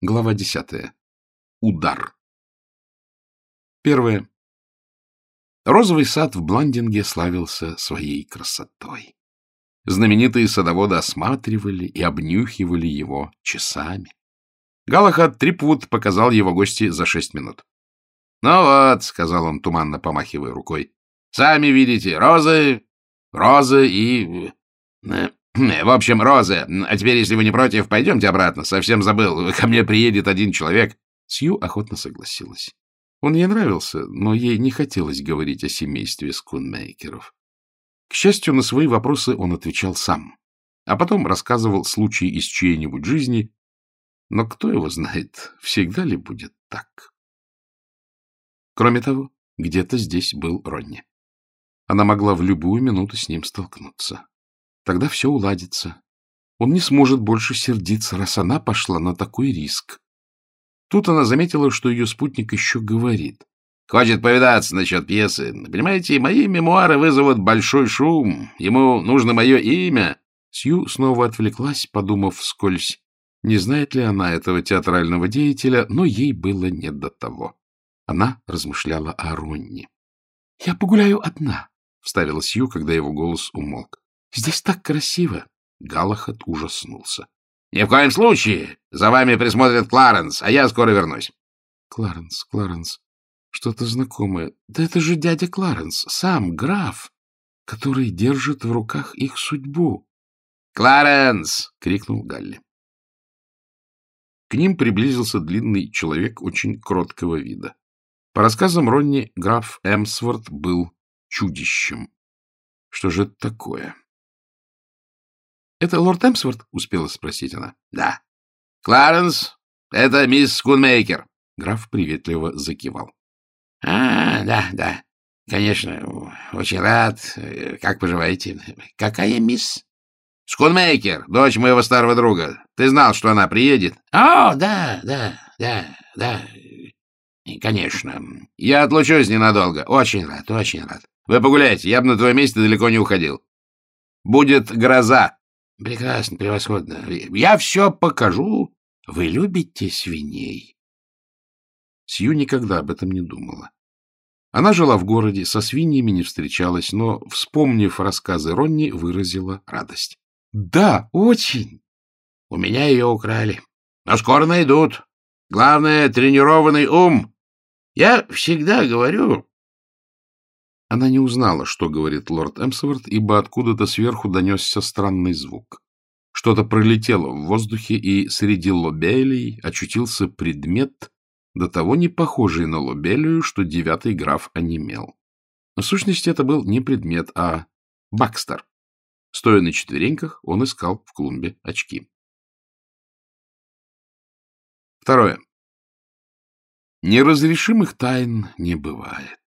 Глава десятая. Удар. Первое. Розовый сад в Бландинге славился своей красотой. Знаменитые садоводы осматривали и обнюхивали его часами. Галахад Трипвуд показал его гости за шесть минут. — Ну вот, — сказал он, туманно помахивая рукой, — сами видите, розы, розы и... Э, в общем, розы. А теперь, если вы не против, пойдемте обратно. Совсем забыл. Ко мне приедет один человек. Сью охотно согласилась. Он ей нравился, но ей не хотелось говорить о семействе скунмейкеров. К счастью, на свои вопросы он отвечал сам, а потом рассказывал случаи из чьей-нибудь жизни, но кто его знает, всегда ли будет так. Кроме того, где-то здесь был Ронни. Она могла в любую минуту с ним столкнуться. Тогда все уладится. Он не сможет больше сердиться, раз она пошла на такой риск. Тут она заметила, что ее спутник еще говорит. Хочет повидаться насчет пьесы. Понимаете, мои мемуары вызовут большой шум. Ему нужно мое имя. Сью снова отвлеклась, подумав вскользь, не знает ли она этого театрального деятеля, но ей было не до того. Она размышляла о Ронне. — Я погуляю одна, — вставила Сью, когда его голос умолк. — Здесь так красиво. Галахат ужаснулся. — Ни в коем случае! За вами присмотрит Кларенс, а я скоро вернусь. — Кларенс, Кларенс, что-то знакомое. Да это же дядя Кларенс, сам граф, который держит в руках их судьбу. «Кларенс!» — крикнул Галли. К ним приблизился длинный человек очень кроткого вида. По рассказам Ронни, граф Эмсворт был чудищем. Что же это такое? — Это лорд Эмсворт? — успела спросить она. — Да. — Кларенс, это мисс Скунмейкер. Граф приветливо закивал. — А, да, да. Конечно, очень рад. Как поживаете? Какая мисс? — Скунмейкер, дочь моего старого друга. Ты знал, что она приедет? — О, да, да, да, да. Конечно. Я отлучусь ненадолго. Очень рад, очень рад. Вы погуляйте, я бы на твоем месте далеко не уходил. Будет гроза. Прекрасно, превосходно. Я все покажу. Вы любите свиней? Сью никогда об этом не думала. Она жила в городе, со свиньями не встречалась, но, вспомнив рассказы Ронни, выразила радость. — Да, очень. — У меня ее украли. Но скоро найдут. Главное — тренированный ум. Я всегда говорю... Она не узнала, что говорит лорд Эмсворт, ибо откуда-то сверху донесся странный звук. Что-то пролетело в воздухе, и среди лобелей очутился предмет, до того не похожий на лобелию, что девятый граф онемел. В сущности, это был не предмет, а Бакстер. Стоя на четвереньках, он искал в клумбе очки. Второе. Неразрешимых тайн не бывает.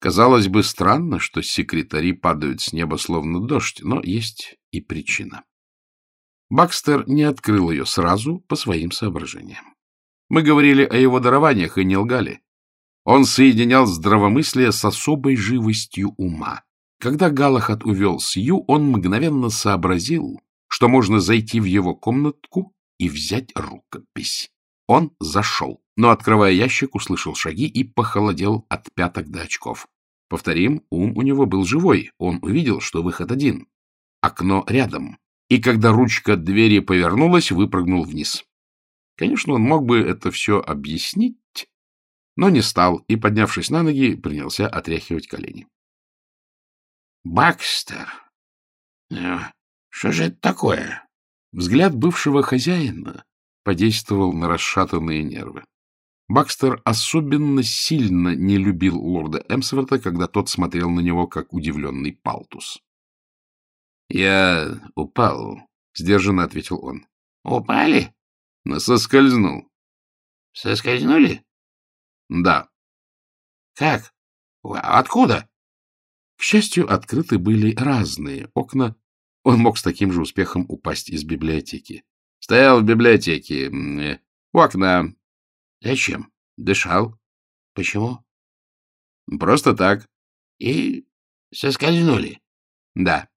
Казалось бы, странно, что секретари падают с неба словно дождь, но есть и причина. Бакстер не открыл ее сразу по своим соображениям. Мы говорили о его дарованиях и не лгали. Он соединял здравомыслие с особой живостью ума. Когда Галахат увел Сью, он мгновенно сообразил, что можно зайти в его комнатку и взять рукопись. Он зашел, но, открывая ящик, услышал шаги и похолодел от пяток до очков. Повторим, ум у него был живой, он увидел, что выход один. Окно рядом. И когда ручка двери повернулась, выпрыгнул вниз. Конечно, он мог бы это все объяснить, но не стал и, поднявшись на ноги, принялся отряхивать колени. — Бакстер! Ну, что же это такое? Взгляд бывшего хозяина подействовал на расшатанные нервы. Бакстер особенно сильно не любил лорда Эмсворта, когда тот смотрел на него, как удивленный палтус. — Я упал, — сдержанно ответил он. — Упали? Но соскользнул. — Соскользнули? — Да. — Как? Откуда? К счастью, открыты были разные окна. Он мог с таким же успехом упасть из библиотеки. Стоял в библиотеке. У окна. Зачем? Дышал. Почему? Просто так. И соскользнули? Да.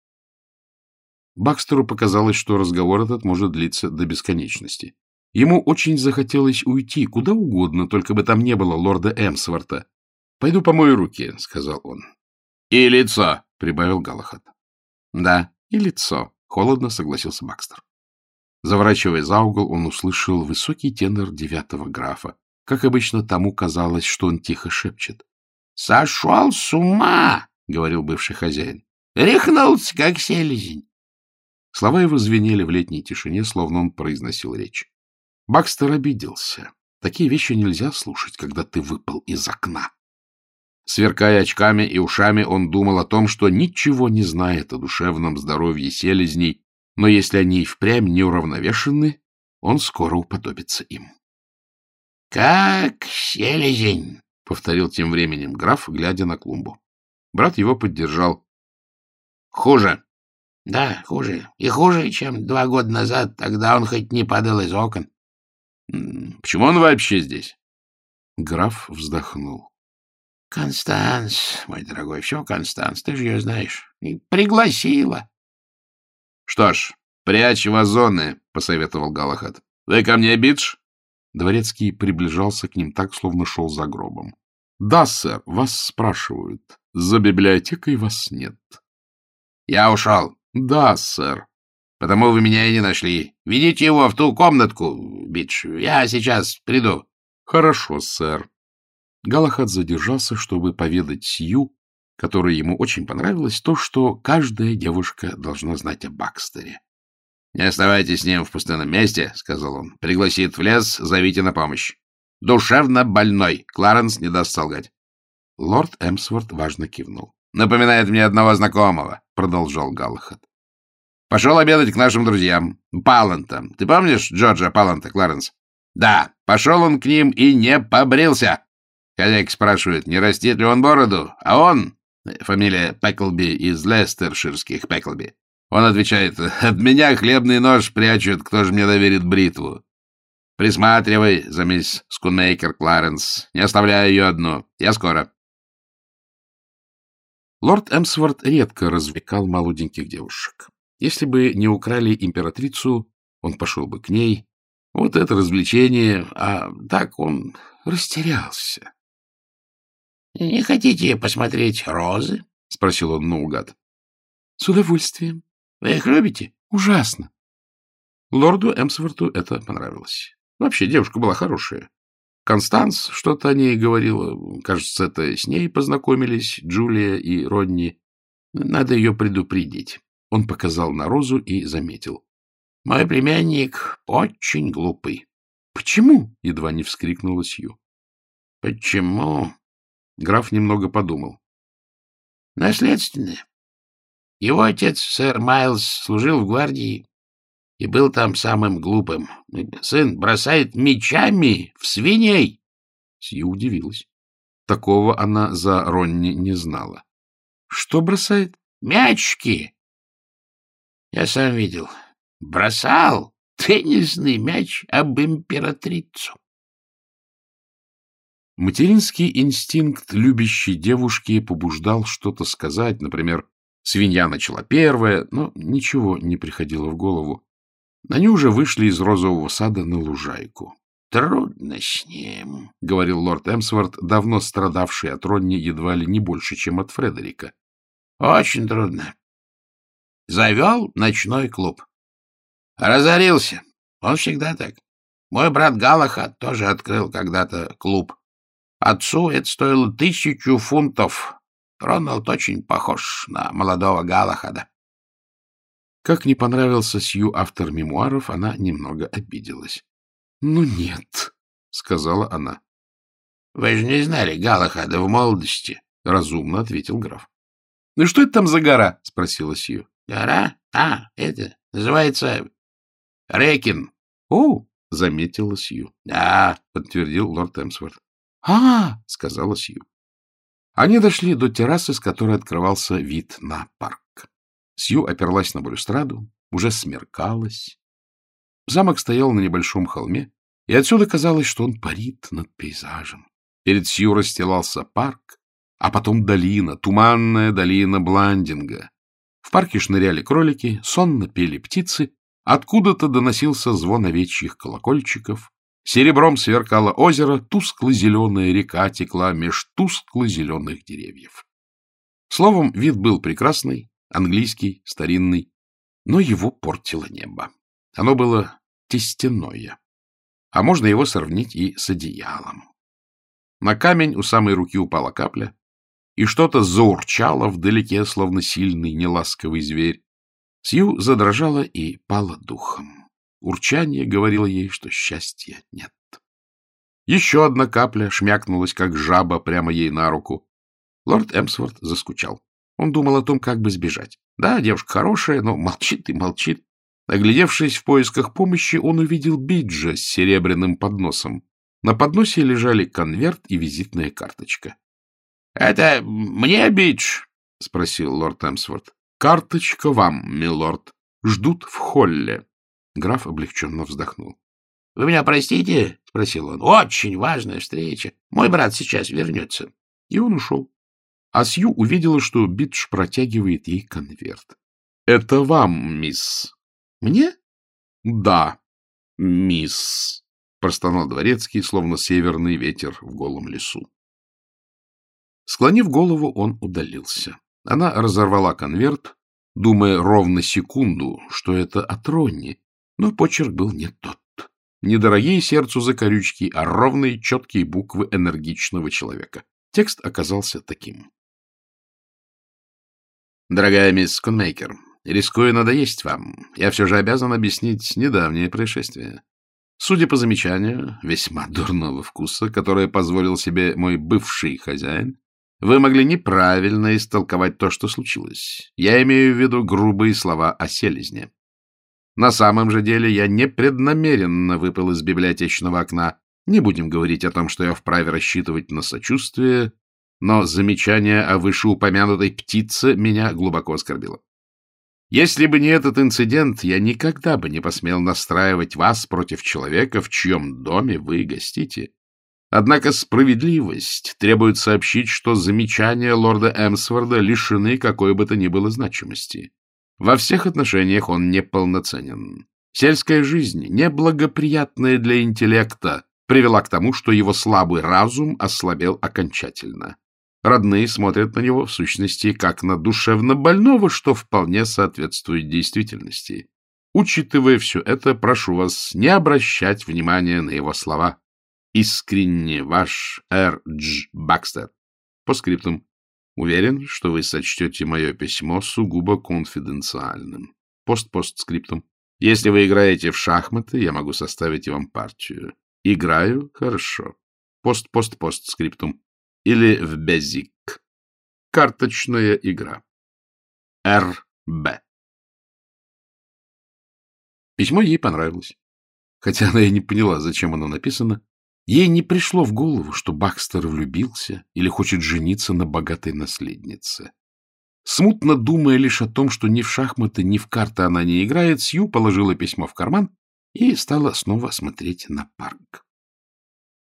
Бакстеру показалось, что разговор этот может длиться до бесконечности. Ему очень захотелось уйти куда угодно, только бы там не было лорда Эмсворта. — Пойду помою руки, — сказал он. — И лицо, — прибавил Галахад. — Да, и лицо, — холодно согласился Бакстер. Заворачивая за угол, он услышал высокий тенор девятого графа. Как обычно, тому казалось, что он тихо шепчет. — Сошел с ума! — говорил бывший хозяин. — Рехнулся, как селезень. Слова его звенели в летней тишине, словно он произносил речь. Бакстер обиделся. Такие вещи нельзя слушать, когда ты выпал из окна. Сверкая очками и ушами, он думал о том, что ничего не знает о душевном здоровье селезней, но если они и впрямь неуравновешены, он скоро уподобится им. — Как селезень! — повторил тем временем граф, глядя на клумбу. Брат его поддержал. — Хуже. — Да, хуже. И хуже, чем два года назад. Тогда он хоть не падал из окон. — Почему он вообще здесь? Граф вздохнул. — Констанс, мой дорогой, все Констанс, ты же ее знаешь. И пригласила. — Что ж, прячь вазоны, — посоветовал Галахад. — Вы ко мне, Бидж? Дворецкий приближался к ним так, словно шел за гробом. — Да, сэр, вас спрашивают. За библиотекой вас нет. — Я ушел. — Да, сэр. — Потому вы меня и не нашли. Ведите его в ту комнатку, Бидж. Я сейчас приду. — Хорошо, сэр. Галахад задержался, чтобы поведать Сью, которой ему очень понравилось, то, что каждая девушка должна знать о Бакстере. — Не оставайтесь с ним в пустынном месте, — сказал он. — Пригласит в лес, зовите на помощь. Душевно больной. Кларенс не даст солгать. Лорд Эмсворт важно кивнул. — Напоминает мне одного знакомого, — продолжал Галлахад. — Пошел обедать к нашим друзьям. Палантам. Ты помнишь Джорджа Паланта, Кларенс? — Да. Пошел он к ним и не побрился. Хозяйка спрашивает, не растит ли он бороду, а он, фамилия Пеклби из Лестерширских Пеклби, он отвечает, от меня хлебный нож прячут, кто же мне доверит бритву. Присматривай за мисс Скунмейкер Кларенс, не оставляй ее одну. Я скоро. Лорд Эмсворт редко развлекал молоденьких девушек. Если бы не украли императрицу, он пошел бы к ней. Вот это развлечение, а так он растерялся. — Не хотите посмотреть розы? — спросил он наугад. — С удовольствием. — Вы их любите? — Ужасно. Лорду Эмсворту это понравилось. Вообще, девушка была хорошая. Констанс что-то о ней говорила. Кажется, это с ней познакомились Джулия и Родни. Надо ее предупредить. Он показал на Розу и заметил. — Мой племянник очень глупый. — Почему? — едва не вскрикнула Сью. — Почему? Граф немного подумал. — Наследственное. Его отец, сэр Майлз, служил в гвардии и был там самым глупым. Сын бросает мечами в свиней. Сью удивилась. Такого она за Ронни не знала. — Что бросает? — Мячики. Я сам видел. Бросал теннисный мяч об императрицу. Материнский инстинкт любящей девушки побуждал что-то сказать, например, свинья начала первая, но ничего не приходило в голову. Они уже вышли из розового сада на лужайку. — Трудно с ним, — говорил лорд Эмсворт, давно страдавший от Ронни едва ли не больше, чем от Фредерика. — Очень трудно. Завел ночной клуб. Разорился. Он всегда так. Мой брат Галахад тоже открыл когда-то клуб. Отцу это стоило тысячу фунтов. Роналд очень похож на молодого Галахада. Как не понравился Сью автор мемуаров, она немного обиделась. — Ну нет, — сказала она. — Вы же не знали Галахада в молодости, — разумно ответил граф. — Ну что это там за гора? — спросила Сью. — Гора? А, это называется Рекин. — О, — заметила Сью. — Да, — подтвердил лорд Эмсворт. «А — сказала Сью. Они дошли до террасы, с которой открывался вид на парк. Сью оперлась на балюстраду, уже смеркалось. Замок стоял на небольшом холме, и отсюда казалось, что он парит над пейзажем. Перед Сью расстилался парк, а потом долина, туманная долина Бландинга. В парке шныряли кролики, сонно пели птицы, Откуда-то доносился звон овечьих колокольчиков, серебром сверкало озеро, тускло-зеленая река текла меж тускло-зеленых деревьев. Словом, вид был прекрасный, английский, старинный, но его портило небо. Оно было тестяное, а можно его сравнить и с одеялом. На камень у самой руки упала капля, и что-то заурчало вдалеке, словно сильный неласковый зверь. Сью задрожала и пала духом. Урчание говорило ей, что счастья нет. Еще одна капля шмякнулась, как жаба, прямо ей на руку. Лорд Эмсворт заскучал. Он думал о том, как бы сбежать. Да, девушка хорошая, но молчит и молчит. Оглядевшись в поисках помощи, он увидел Биджа с серебряным подносом. На подносе лежали конверт и визитная карточка. — Это мне, Бидж? — спросил лорд Эмсворт. — Карточка вам, милорд. Ждут в холле. Граф облегченно вздохнул. — Вы меня простите? — спросил он. — Очень важная встреча. Мой брат сейчас вернется. И он ушел. А Сью увидела, что Бидж протягивает ей конверт. — Это вам, мисс. — Мне? — Да, мисс, — простонал дворецкий, словно северный ветер в голом лесу. Склонив голову, он удалился. Она разорвала конверт, думая ровно секунду, что это от Ронни, но почерк был не тот. Недорогие сердцу закорючки, а ровные, четкие буквы энергичного человека. Текст оказался таким. Дорогая мисс Конмейкер, рискуя надоесть вам, я все же обязан объяснить недавнее происшествие. Судя по замечанию весьма дурного вкуса, которое позволил себе мой бывший хозяин, вы могли неправильно истолковать то, что случилось. Я имею в виду грубые слова о селезне. На самом же деле я непреднамеренно выпал из библиотечного окна. Не будем говорить о том, что я вправе рассчитывать на сочувствие но замечание о вышеупомянутой птице меня глубоко оскорбило. Если бы не этот инцидент, я никогда бы не посмел настраивать вас против человека, в чьем доме вы гостите. Однако справедливость требует сообщить, что замечания лорда Эмсворда лишены какой бы то ни было значимости. Во всех отношениях он неполноценен. Сельская жизнь, неблагоприятная для интеллекта, привела к тому, что его слабый разум ослабел окончательно. Родные смотрят на него, в сущности, как на душевно больного, что вполне соответствует действительности. Учитывая все это, прошу вас не обращать внимания на его слова. Искренне ваш Р. Дж. Бакстер. По скриптум. Уверен, что вы сочтете мое письмо сугубо конфиденциальным. Пост-пост-скриптум. Если вы играете в шахматы, я могу составить вам партию. Играю? Хорошо. Пост-пост-пост-скриптум или в Безик. Карточная игра. Р.Б. Письмо ей понравилось. Хотя она и не поняла, зачем оно написано. Ей не пришло в голову, что Бакстер влюбился или хочет жениться на богатой наследнице. Смутно думая лишь о том, что ни в шахматы, ни в карты она не играет, Сью положила письмо в карман и стала снова смотреть на парк.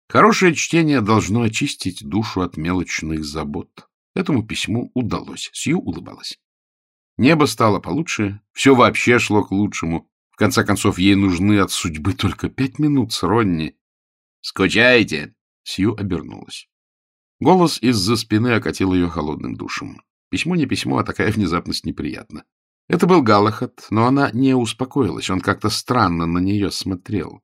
Хорошее чтение должно очистить душу от мелочных забот. Этому письму удалось. Сью улыбалась. Небо стало получше, все вообще шло к лучшему. В конце концов, ей нужны от судьбы только пять минут с Ронни. «Скучаете?» Сью обернулась. Голос из-за спины окатил ее холодным душем. Письмо не письмо, а такая внезапность неприятна. Это был Галахат, но она не успокоилась, он как-то странно на нее смотрел.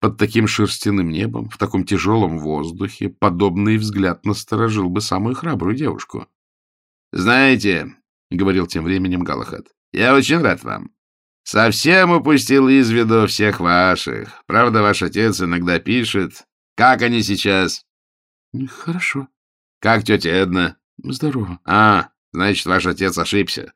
Под таким шерстяным небом, в таком тяжелом воздухе, подобный взгляд насторожил бы самую храбрую девушку. — Знаете, — говорил тем временем Галахат, — я очень рад вам. Совсем упустил из виду всех ваших. Правда, ваш отец иногда пишет. Как они сейчас? — Хорошо. — Как тетя Эдна? — Здорово. — А, значит, ваш отец ошибся.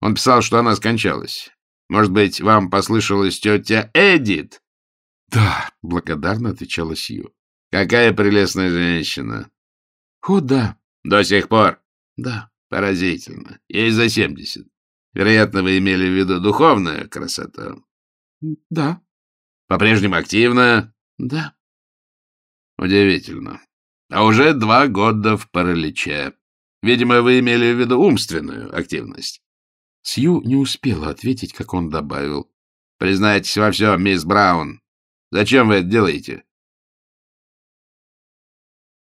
Он писал, что она скончалась. Может быть, вам послышалась тетя Эдит? — Да, — благодарно отвечала Сью. — Какая прелестная женщина! — О, да. — До сих пор? — Да. — Поразительно. Ей за семьдесят. Вероятно, вы имели в виду духовную красоту. — Да. — По-прежнему активно? — Да. — Удивительно. А уже два года в параличе. Видимо, вы имели в виду умственную активность. Сью не успела ответить, как он добавил. Признайтесь во всем, мисс Браун. Зачем вы это делаете?